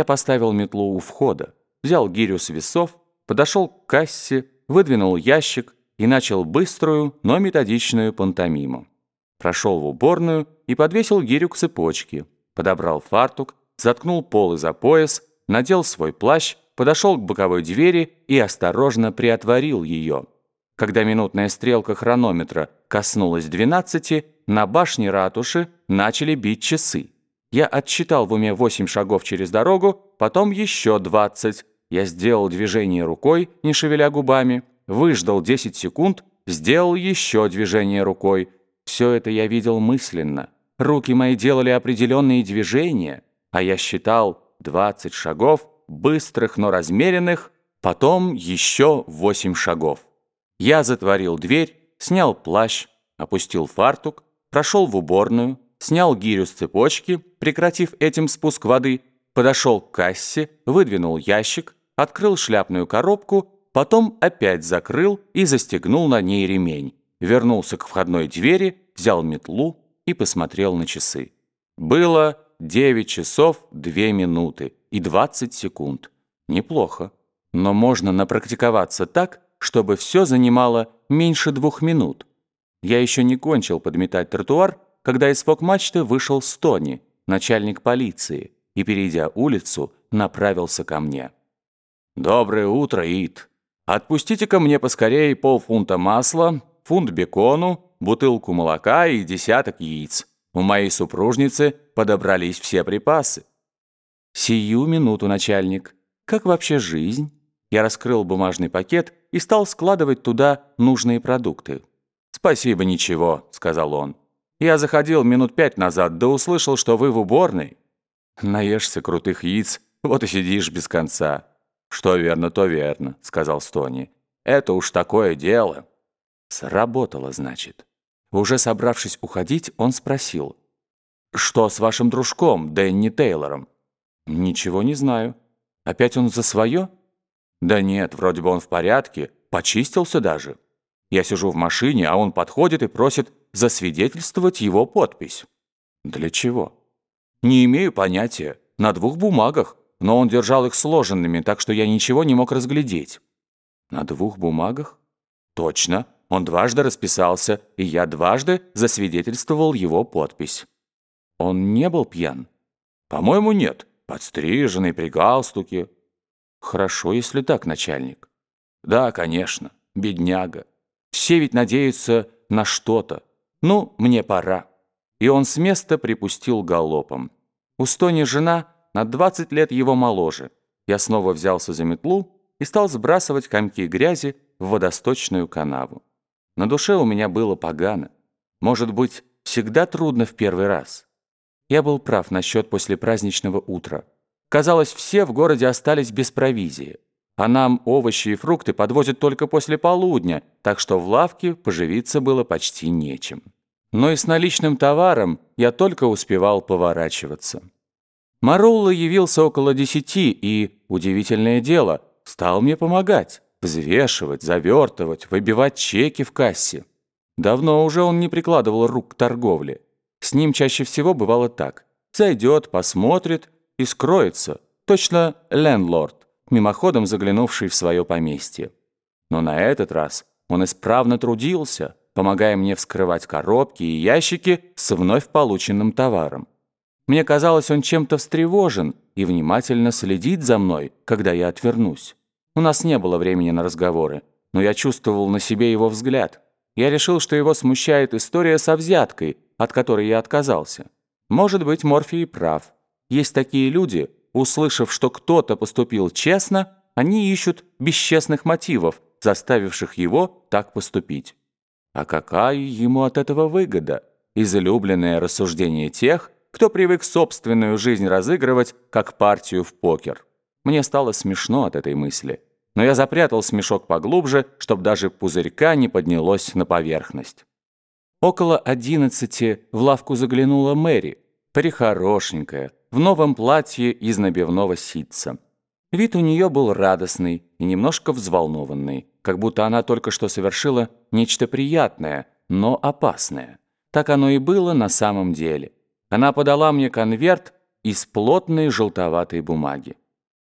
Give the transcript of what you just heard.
Я поставил метлу у входа, взял гирю с весов, подошел к кассе, выдвинул ящик и начал быструю, но методичную пантомиму. Прошел в уборную и подвесил гирю к цепочке, подобрал фартук, заткнул полы за пояс, надел свой плащ, подошел к боковой двери и осторожно приотворил ее. Когда минутная стрелка хронометра коснулась двенадцати, на башне ратуши начали бить часы. Я отсчитал в уме восемь шагов через дорогу, потом еще двадцать. Я сделал движение рукой, не шевеля губами, выждал десять секунд, сделал еще движение рукой. Все это я видел мысленно. Руки мои делали определенные движения, а я считал двадцать шагов, быстрых, но размеренных, потом еще восемь шагов. Я затворил дверь, снял плащ, опустил фартук, прошел в уборную, снял гирю с цепочки, прекратив этим спуск воды, подошел к кассе, выдвинул ящик, открыл шляпную коробку, потом опять закрыл и застегнул на ней ремень, вернулся к входной двери, взял метлу и посмотрел на часы. Было 9 часов 2 минуты и 20 секунд. Неплохо. Но можно напрактиковаться так, чтобы все занимало меньше двух минут. Я еще не кончил подметать тротуар, когда из фок-мачты вышел Стони, начальник полиции, и, перейдя улицу, направился ко мне. «Доброе утро, Ит. Отпустите ко мне поскорее полфунта масла, фунт бекону, бутылку молока и десяток яиц. У моей супружницы подобрались все припасы». «Сию минуту, начальник. Как вообще жизнь?» Я раскрыл бумажный пакет и стал складывать туда нужные продукты. «Спасибо, ничего», — сказал он. «Я заходил минут пять назад, да услышал, что вы в уборной. Наешься крутых яиц, вот и сидишь без конца». «Что верно, то верно», — сказал Стони. «Это уж такое дело». Сработало, значит. Уже собравшись уходить, он спросил. «Что с вашим дружком, Дэнни Тейлором?» «Ничего не знаю. Опять он за свое?» «Да нет, вроде бы он в порядке, почистился даже. Я сижу в машине, а он подходит и просит засвидетельствовать его подпись». «Для чего?» «Не имею понятия. На двух бумагах, но он держал их сложенными, так что я ничего не мог разглядеть». «На двух бумагах?» «Точно. Он дважды расписался, и я дважды засвидетельствовал его подпись». «Он не был пьян?» «По-моему, нет. Подстриженный, при галстуке». Хорошо, если так, начальник. Да, конечно, бедняга. Все ведь надеются на что-то. Ну, мне пора. И он с места припустил галопом. У Стони жена на 20 лет его моложе. Я снова взялся за метлу и стал сбрасывать комки грязи в водосточную канаву. На душе у меня было погано. Может быть, всегда трудно в первый раз. Я был прав насчет послепраздничного утра. Казалось, все в городе остались без провизии. А нам овощи и фрукты подвозят только после полудня, так что в лавке поживиться было почти нечем. Но и с наличным товаром я только успевал поворачиваться. Марулла явился около десяти и, удивительное дело, стал мне помогать, взвешивать, завертывать, выбивать чеки в кассе. Давно уже он не прикладывал рук к торговле. С ним чаще всего бывало так. Зайдет, посмотрит и скроется, точно лендлорд, мимоходом заглянувший в свое поместье. Но на этот раз он исправно трудился, помогая мне вскрывать коробки и ящики с вновь полученным товаром. Мне казалось, он чем-то встревожен и внимательно следит за мной, когда я отвернусь. У нас не было времени на разговоры, но я чувствовал на себе его взгляд. Я решил, что его смущает история со взяткой, от которой я отказался. Может быть, Морфий прав. Есть такие люди, услышав, что кто-то поступил честно, они ищут бесчестных мотивов, заставивших его так поступить. А какая ему от этого выгода? Излюбленное рассуждение тех, кто привык собственную жизнь разыгрывать, как партию в покер. Мне стало смешно от этой мысли. Но я запрятал смешок поглубже, чтобы даже пузырька не поднялось на поверхность. Около одиннадцати в лавку заглянула Мэри, прихорошенькая, в новом платье из набивного ситца. Вид у нее был радостный и немножко взволнованный, как будто она только что совершила нечто приятное, но опасное. Так оно и было на самом деле. Она подала мне конверт из плотной желтоватой бумаги.